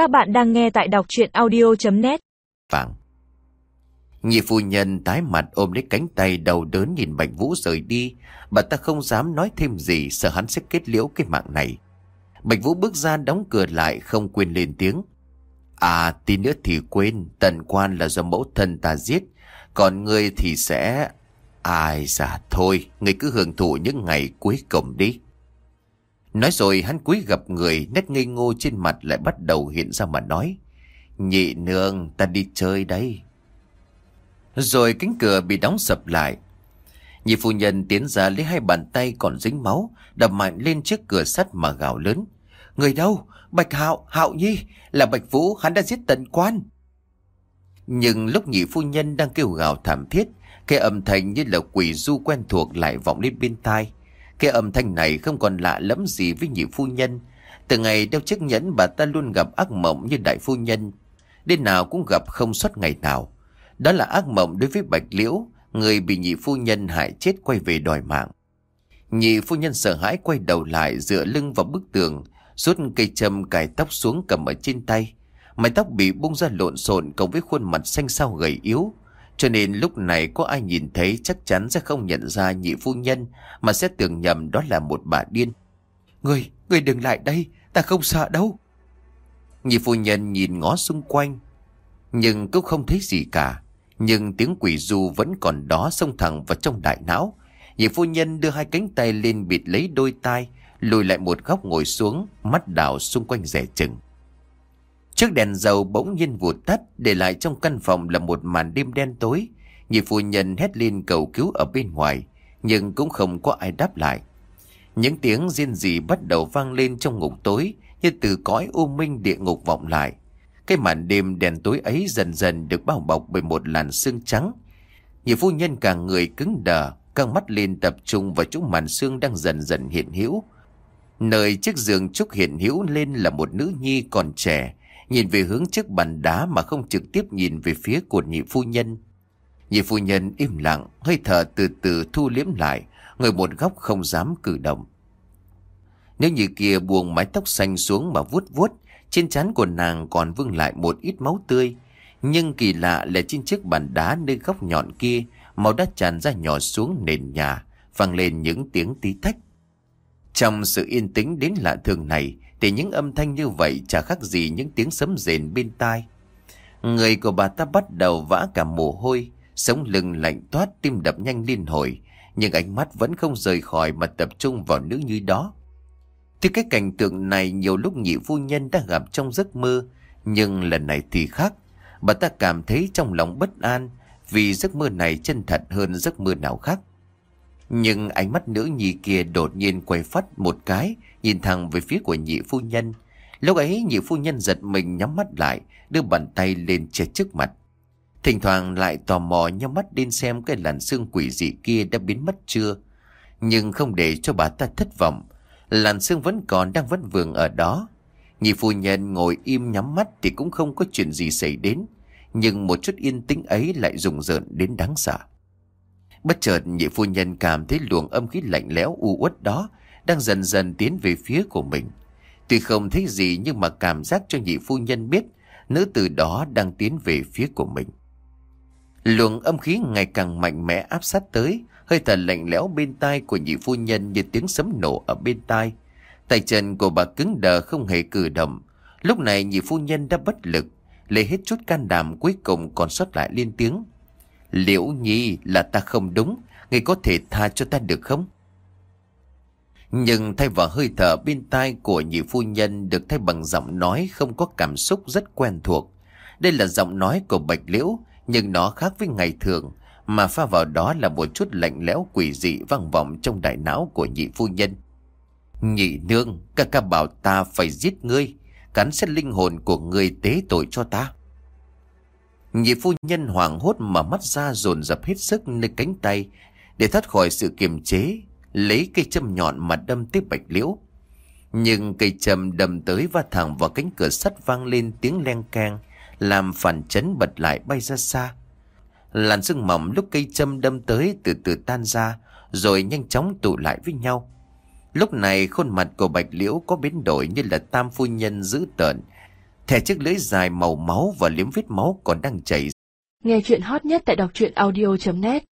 Các bạn đang nghe tại đọc chuyện audio.net Vàng Nhị phu nhân tái mặt ôm lấy cánh tay đầu đớn nhìn Bạch Vũ rời đi. Bà ta không dám nói thêm gì, sợ hắn sẽ kết liễu cái mạng này. Bạch Vũ bước ra đóng cửa lại, không quên lên tiếng. À tí nữa thì quên Tần quan là do mẫu thân ta giết. Còn ngươi thì sẽ Ai dạ thôi, Ngươi cứ hưởng thụ những ngày cuối cùng đi. Nói rồi hắn cúi gặp người Nét ngây ngô trên mặt lại bắt đầu hiện ra mà nói Nhị nương ta đi chơi đây. Rồi cánh cửa bị đóng sập lại. Nhị phu nhân tiến ra lấy hai bàn tay còn dính máu Đập mạnh lên chiếc cửa sắt mà gào lớn Người đâu? Bạch Hạo, Hạo Nhi Là Bạch Vũ, hắn đã giết tận quan. Nhưng lúc nhị phu nhân đang kêu gào thảm thiết Cái âm thanh như là quỷ du quen thuộc lại vọng lên bên tai cái âm thanh này không còn lạ lẫm gì với nhị phu nhân. Từ ngày đeo chiếc nhẫn bà ta luôn gặp ác mộng như đại phu nhân. Đêm nào cũng gặp không suốt ngày nào. Đó là ác mộng đối với Bạch Liễu, người bị nhị phu nhân hại chết quay về đòi mạng. Nhị phu nhân sợ hãi quay đầu lại dựa lưng vào bức tường, rút cây châm cài tóc xuống cầm ở trên tay. Mái tóc bị bung ra lộn xộn cộng với khuôn mặt xanh xao gầy yếu, cho nên lúc này có ai nhìn thấy chắc chắn sẽ không nhận ra nhị phu nhân mà sẽ tưởng nhầm đó là một bà điên. Người, người đừng lại đây, ta không sợ đâu. Nhị phu nhân nhìn ngó xung quanh, nhưng cũng không thấy gì cả. Nhưng tiếng quỷ du vẫn còn đó xông thẳng vào trong đại não. Nhị phu nhân đưa hai cánh tay lên bịt lấy đôi tai, lùi lại một góc ngồi xuống, mắt đảo xung quanh rẻ chừng. Chiếc đèn dầu bỗng nhiên vụt tắt, Để lại trong căn phòng là một màn đêm đen tối. Nhị phu nhân hét lên cầu cứu ở bên ngoài, Nhưng cũng không có ai đáp lại. Những tiếng riêng gì bắt đầu vang lên trong ngục tối, Như từ cõi u minh địa ngục vọng lại. Cái màn đêm đèn tối ấy dần dần được bao bọc bởi một làn sương trắng. Nhị phu nhân càng người cứng đờ, Căng mắt lên tập trung vào chỗ màn sương đang dần dần hiện hữu. Nơi chiếc giường trúc hiện hữu lên là một nữ nhi còn trẻ Nhìn về hướng chiếc bàn đá mà không trực tiếp nhìn về phía của nhị phu nhân. Nhị phu nhân im lặng, hơi thở từ từ thu liếm lại, người một góc không dám cử động. Nếu như kia buông mái tóc xanh xuống mà vuốt vuốt, trên trán của nàng còn vương lại một ít máu tươi. Nhưng kỳ lạ là trên chiếc bàn đá nơi góc nhọn kia, máu đã tràn ra nhỏ xuống nền nhà, vang lên những tiếng tí tách. Trong sự yên tĩnh đến lạ thường này, thì những âm thanh như vậy chả khác gì những tiếng sấm rền bên tai. Người của bà ta bắt đầu vã cả mồ hôi, sống lưng lạnh toát tim đập nhanh liên hồi, nhưng ánh mắt vẫn không rời khỏi mà tập trung vào nữ như đó. Thì cái cảnh tượng này nhiều lúc nhị phu nhân đã gặp trong giấc mơ, nhưng lần này thì khác. Bà ta cảm thấy trong lòng bất an vì giấc mơ này chân thật hơn giấc mơ nào khác. Nhưng ánh mắt nữ nhị kia đột nhiên quay phát một cái, nhìn thẳng về phía của nhị phu nhân. Lúc ấy nhị phu nhân giật mình nhắm mắt lại, đưa bàn tay lên che trước mặt. Thỉnh thoảng lại tò mò nhắm mắt lên xem cái làn xương quỷ dị kia đã biến mất chưa. Nhưng không để cho bà ta thất vọng, làn xương vẫn còn đang vất vương ở đó. Nhị phu nhân ngồi im nhắm mắt thì cũng không có chuyện gì xảy đến, nhưng một chút yên tĩnh ấy lại rùng rợn đến đáng sợ. Bất chợt nhị phu nhân cảm thấy luồng âm khí lạnh lẽo u uất đó đang dần dần tiến về phía của mình. Tuy không thấy gì nhưng mà cảm giác cho nhị phu nhân biết nữ tử đó đang tiến về phía của mình. Luồng âm khí ngày càng mạnh mẽ áp sát tới, hơi thở lạnh lẽo bên tai của nhị phu nhân như tiếng sấm nổ ở bên tai. Tay chân của bà cứng đờ không hề cử động. Lúc này nhị phu nhân đã bất lực, lấy hết chút can đảm cuối cùng còn sót lại liên tiếng. Liễu nhi là ta không đúng, ngươi có thể tha cho ta được không? Nhưng thay vào hơi thở bên tai của nhị phu nhân được thay bằng giọng nói không có cảm xúc rất quen thuộc. Đây là giọng nói của Bạch Liễu, nhưng nó khác với ngày thường, mà pha vào đó là một chút lạnh lẽo quỷ dị vang vọng trong đại não của nhị phu nhân. Nhị nương, ca ca bảo ta phải giết ngươi, cắn xét linh hồn của ngươi tế tội cho ta. Nhị phu nhân hoảng hốt mà mắt ra dồn dập hết sức nơi cánh tay để thoát khỏi sự kiềm chế, lấy cây châm nhọn mà đâm tiếp bạch liễu. Nhưng cây châm đâm tới và thẳng vào cánh cửa sắt vang lên tiếng len keng, làm phản chấn bật lại bay ra xa. Làn sương mỏng lúc cây châm đâm tới từ từ tan ra, rồi nhanh chóng tụ lại với nhau. Lúc này khuôn mặt của bạch liễu có biến đổi như là tam phu nhân dữ tợn, Thẻ chiếc lưỡi dài màu máu và liếm vết máu còn đang chảy Nghe chuyện hot nhất tại đọc truyện audio.net